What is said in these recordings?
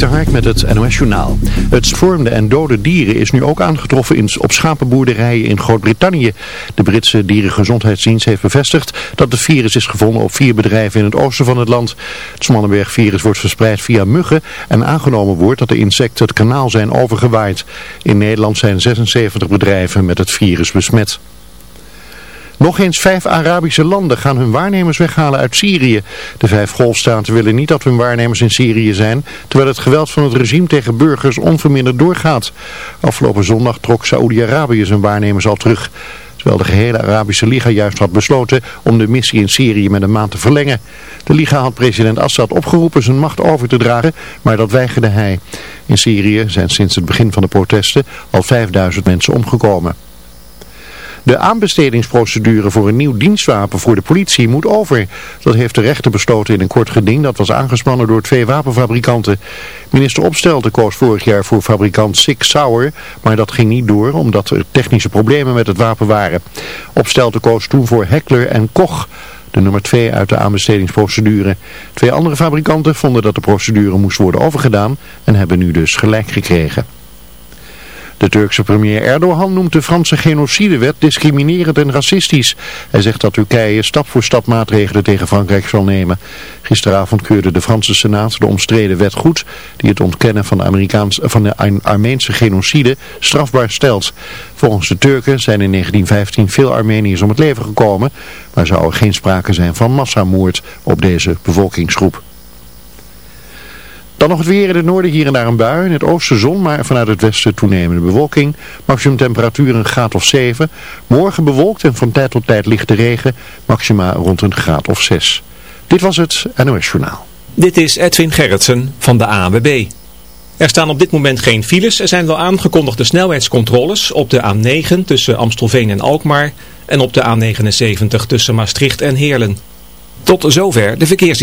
Hark met het NOS Journaal. Het vormde en dode dieren is nu ook aangetroffen in, op schapenboerderijen in Groot-Brittannië. De Britse dierengezondheidsdienst heeft bevestigd dat het virus is gevonden op vier bedrijven in het oosten van het land. Het Smallenberg-virus wordt verspreid via muggen en aangenomen wordt dat de insecten het kanaal zijn overgewaaid. In Nederland zijn 76 bedrijven met het virus besmet. Nog eens vijf Arabische landen gaan hun waarnemers weghalen uit Syrië. De vijf golfstaten willen niet dat hun waarnemers in Syrië zijn, terwijl het geweld van het regime tegen burgers onverminderd doorgaat. Afgelopen zondag trok Saoedi-Arabië zijn waarnemers al terug. Terwijl de gehele Arabische Liga juist had besloten om de missie in Syrië met een maand te verlengen. De Liga had president Assad opgeroepen zijn macht over te dragen, maar dat weigerde hij. In Syrië zijn sinds het begin van de protesten al 5000 mensen omgekomen. De aanbestedingsprocedure voor een nieuw dienstwapen voor de politie moet over. Dat heeft de rechter besloten in een kort geding dat was aangespannen door twee wapenfabrikanten. Minister Opstelten koos vorig jaar voor fabrikant Sig Sauer, maar dat ging niet door omdat er technische problemen met het wapen waren. Opstelten koos toen voor Heckler en Koch de nummer 2 uit de aanbestedingsprocedure. Twee andere fabrikanten vonden dat de procedure moest worden overgedaan en hebben nu dus gelijk gekregen. De Turkse premier Erdogan noemt de Franse genocidewet discriminerend en racistisch. Hij zegt dat Turkije stap voor stap maatregelen tegen Frankrijk zal nemen. Gisteravond keurde de Franse Senaat de omstreden wet goed die het ontkennen van de, Amerikaans, van de Armeense genocide strafbaar stelt. Volgens de Turken zijn in 1915 veel Armeniërs om het leven gekomen, maar zou er geen sprake zijn van massamoord op deze bevolkingsgroep. Dan nog het weer in het noorden, hier en daar een bui. In het oosten zon, maar vanuit het westen toenemende bewolking. Maximum temperatuur een graad of 7. Morgen bewolkt en van tijd tot tijd lichte regen. Maxima rond een graad of 6. Dit was het NOS Journaal. Dit is Edwin Gerritsen van de ANWB. Er staan op dit moment geen files. Er zijn wel aangekondigde snelheidscontroles op de A9 tussen Amstelveen en Alkmaar. En op de A79 tussen Maastricht en Heerlen. Tot zover de verkeers.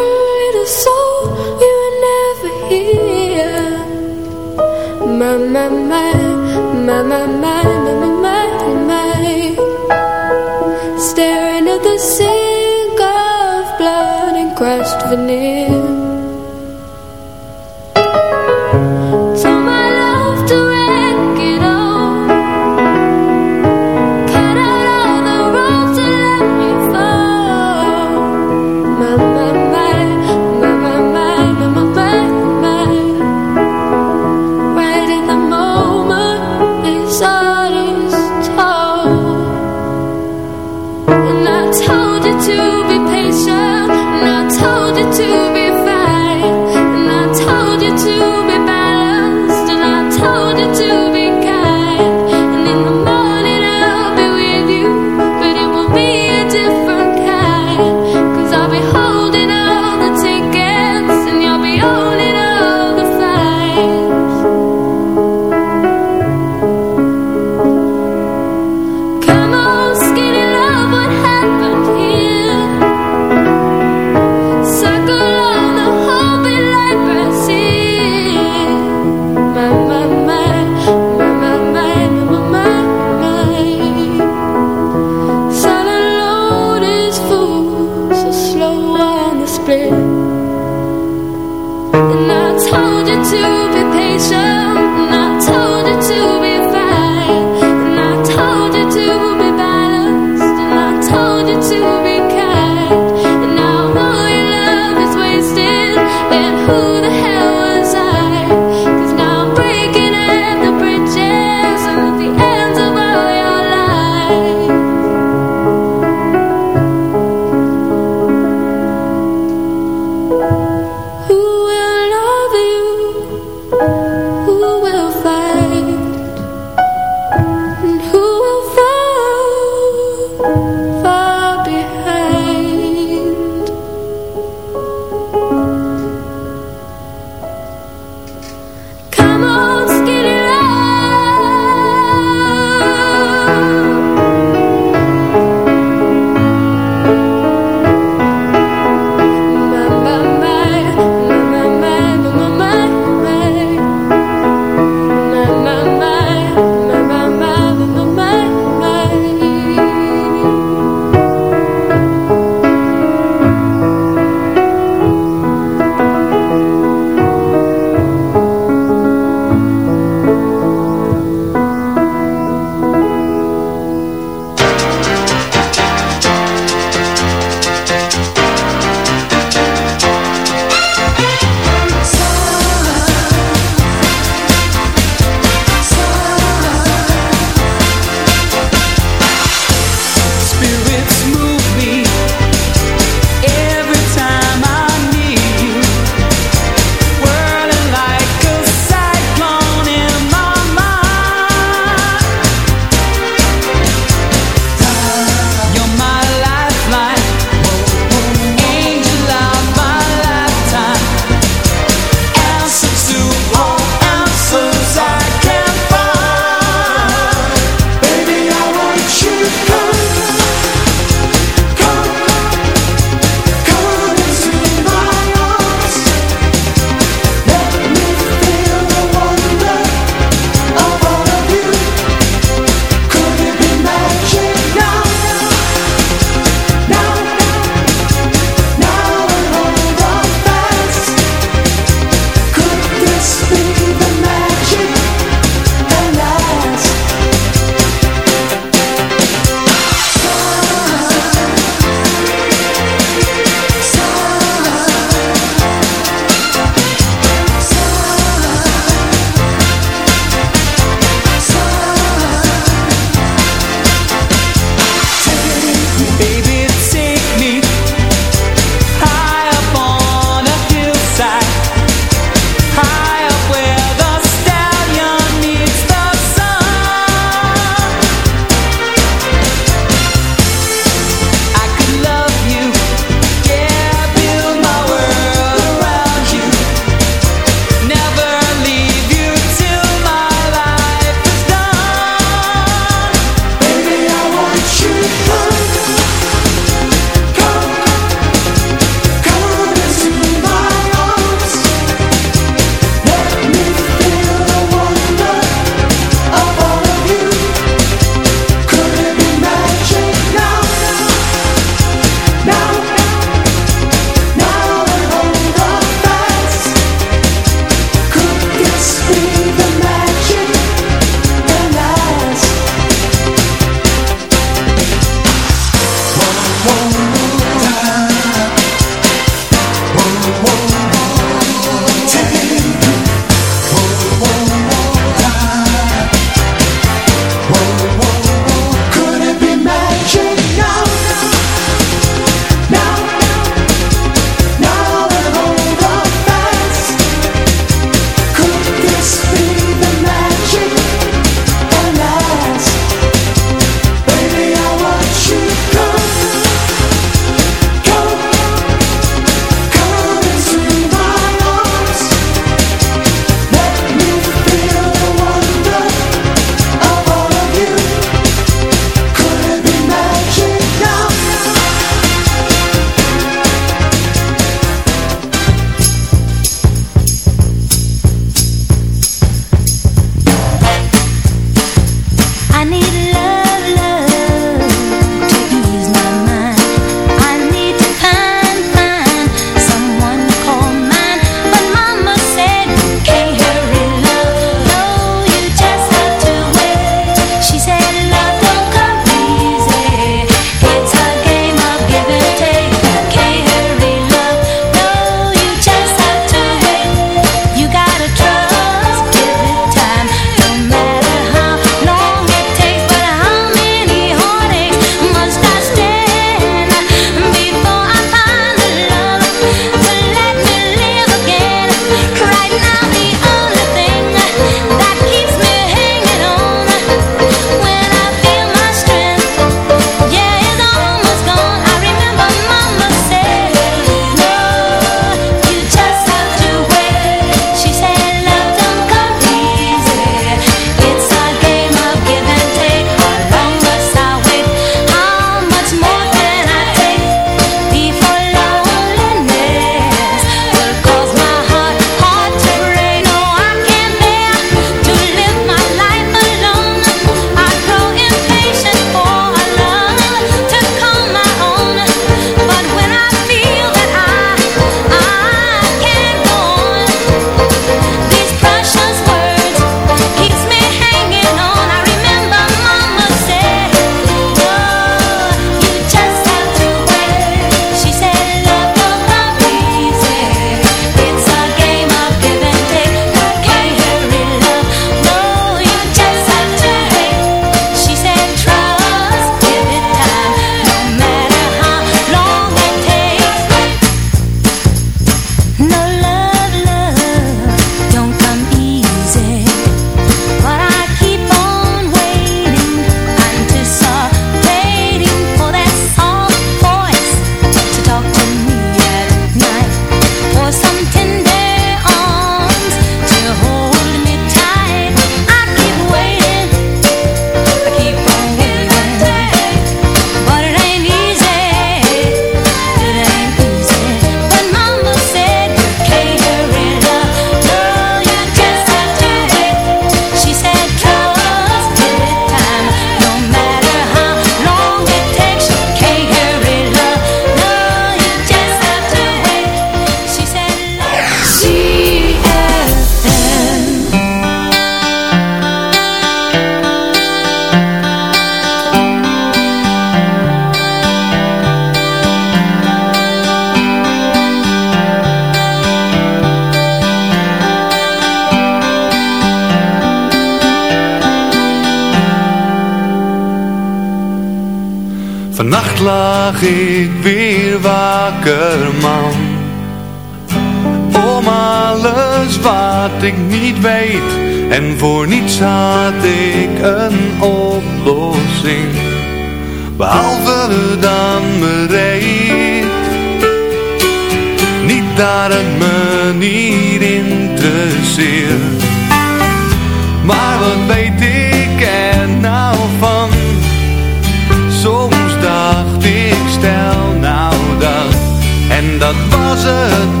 Dat was het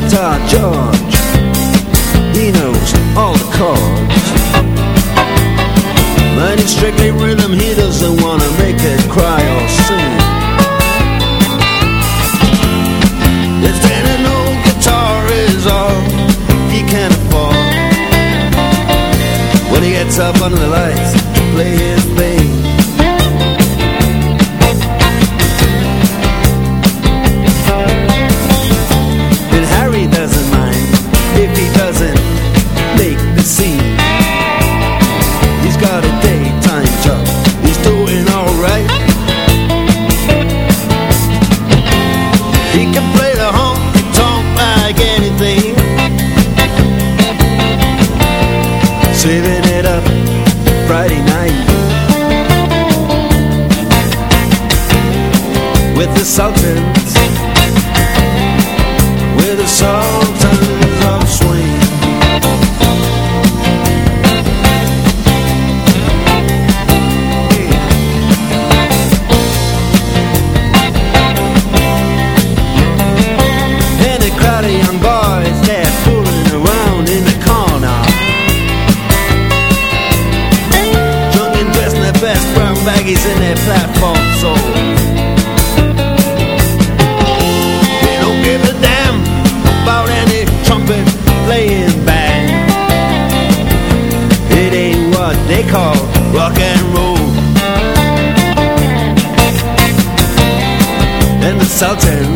guitar George. He knows all the chords. But it's strictly rhythm He doesn't want to make it cry or sing. If any old guitar is all He can afford When he gets up under the lights Play 早晨。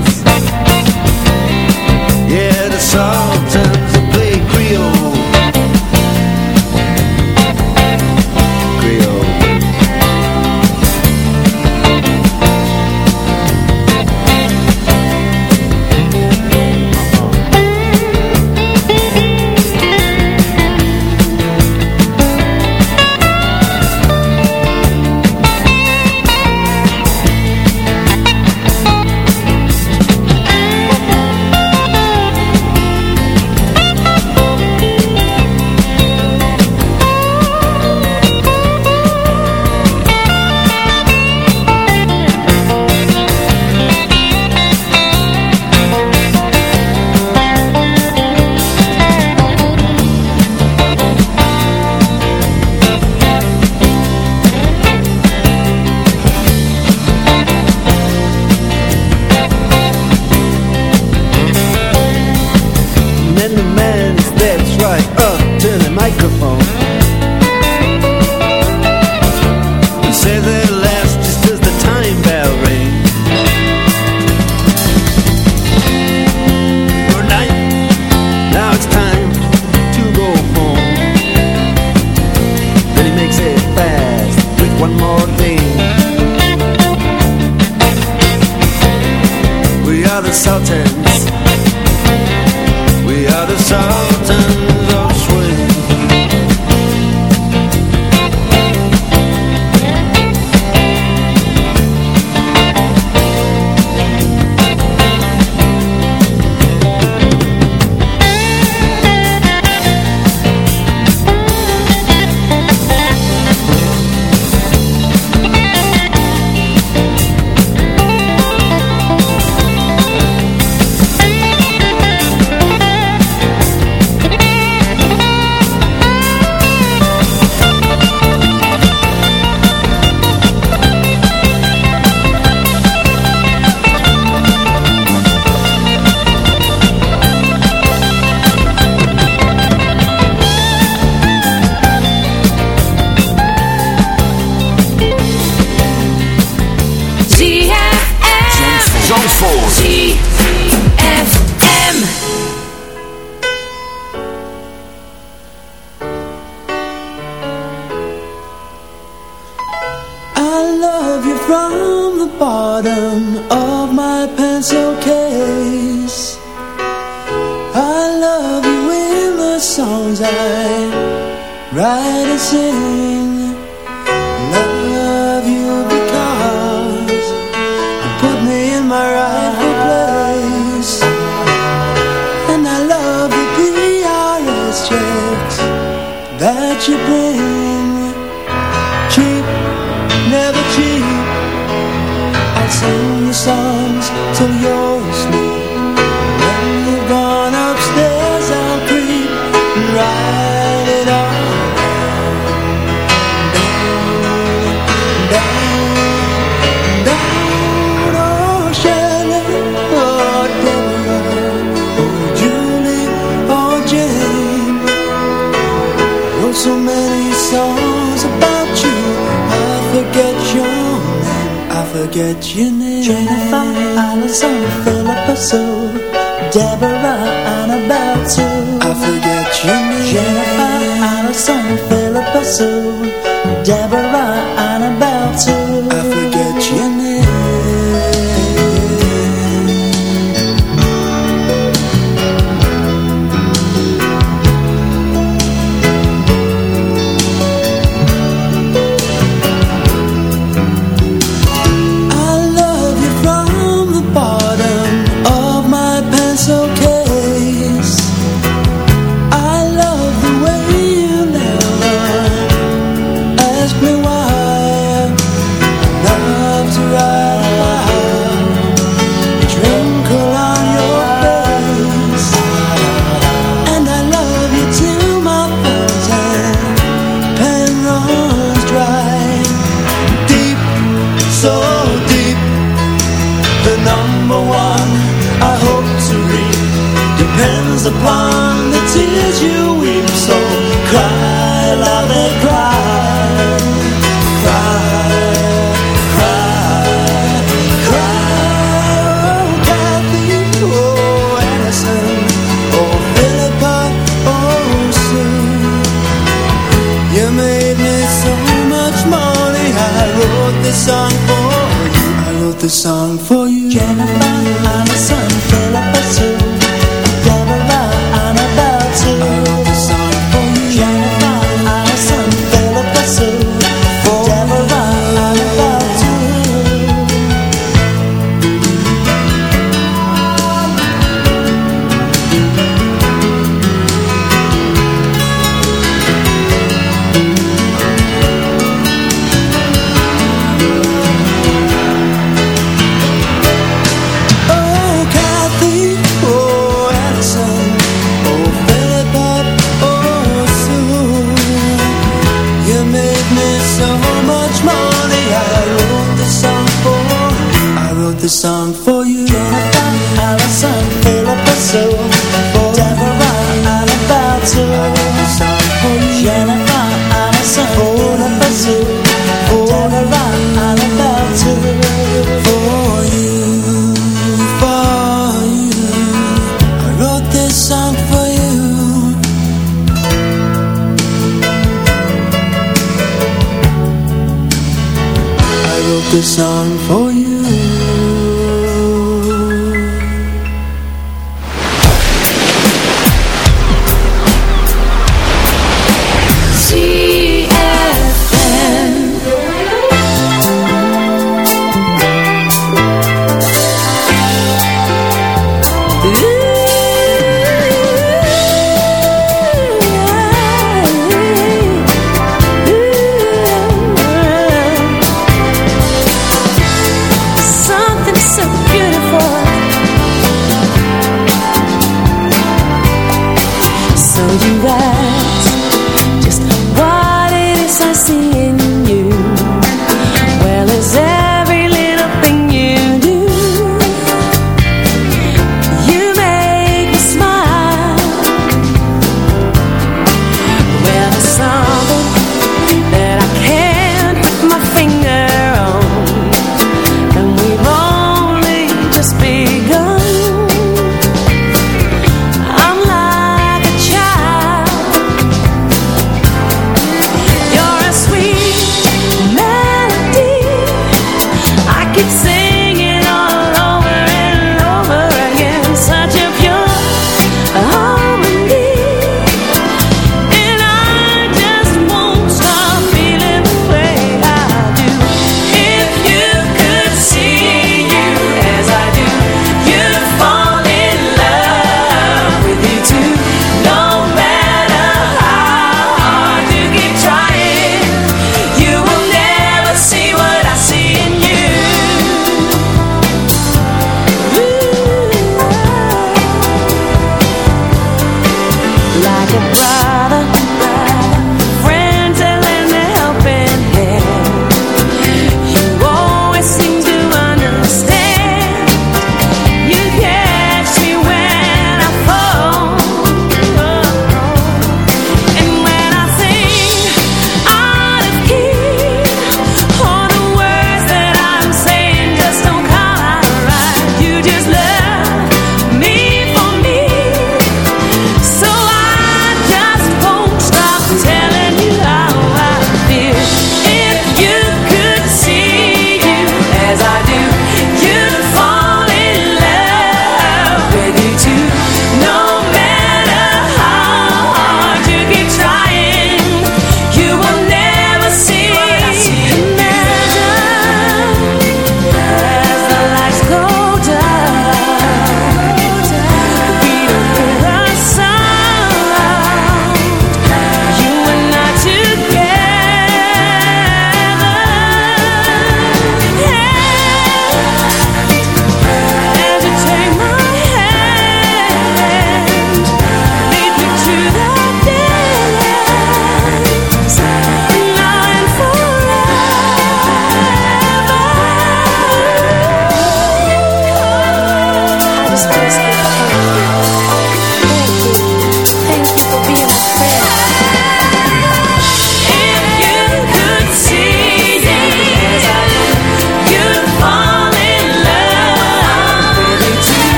some filibuster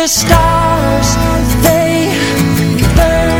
the stars, they burn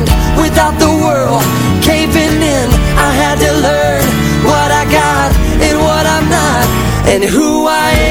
And who I am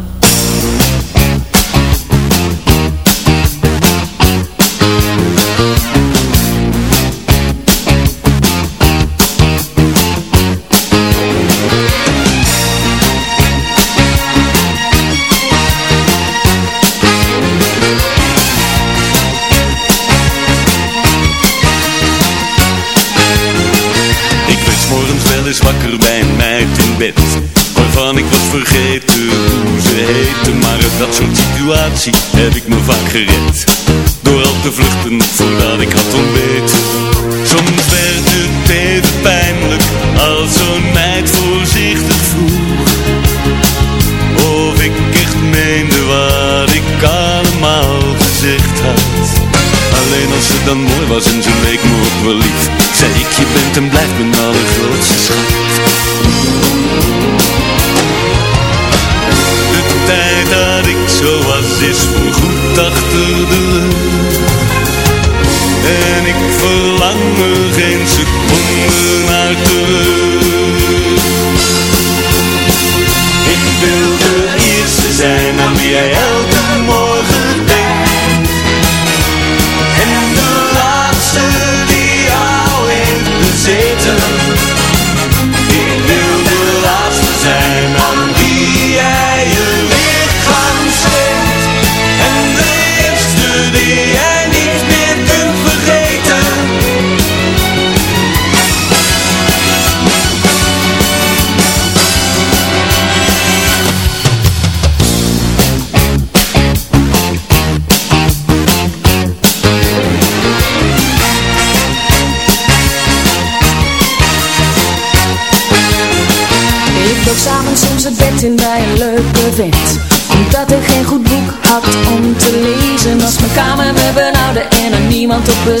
heb ik me vaak gered. Door al te vluchten voordat ik had ontbeten. Soms werd het even pijnlijk Als zo'n meid voorzichtig vroeg. Of ik echt meende wat ik allemaal gezegd had. Alleen als ze dan mooi was en ze contemplate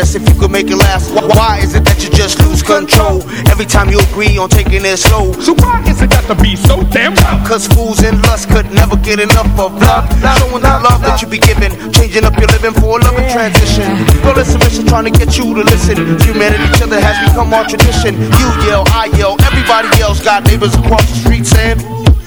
if you could make it last. Why, why is it that you just lose control every time you agree on taking it slow? So why is it got to be so damn rough? Cause fools and lust could never get enough of love. Showing the love that you be giving, changing up your living for a loving transition. No it's a mission trying to get you to listen. Humanity, each other has become our tradition. You yell, I yell, everybody else got neighbors across the street saying.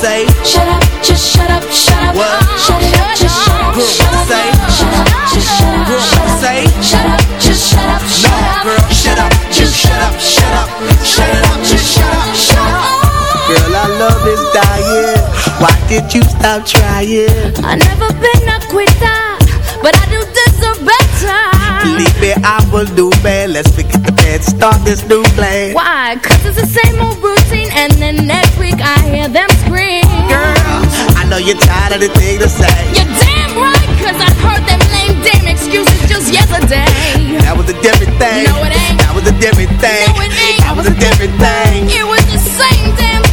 Say. Shut up, just shut up, shut up. What? Shut up, just shut up, shut up. Say. Shut up, just shut up, shut up. Say. Shut up, just shut up, shut No, up. girl, shut up, just shut up, shut up, shut up, just shut up, shut up. Girl, our love is dying. Why did you stop trying? I never been a quitter, but I do deserve better. Me, I will do bad. Let's forget the past, start this new plan. Why? Cause it's the same old routine, and then next week I hear them scream. Girl, I know you're tired of the thing to say. You're damn right, cause I heard them lame damn excuses just yesterday. That was a different thing. No, it ain't. That was a different thing. No, it ain't. That was a different thing. It was the same damn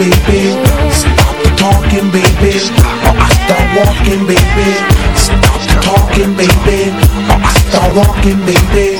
baby. Stop talking, baby. Or I start walking, baby. Stop talking, baby. Or I start walking, baby.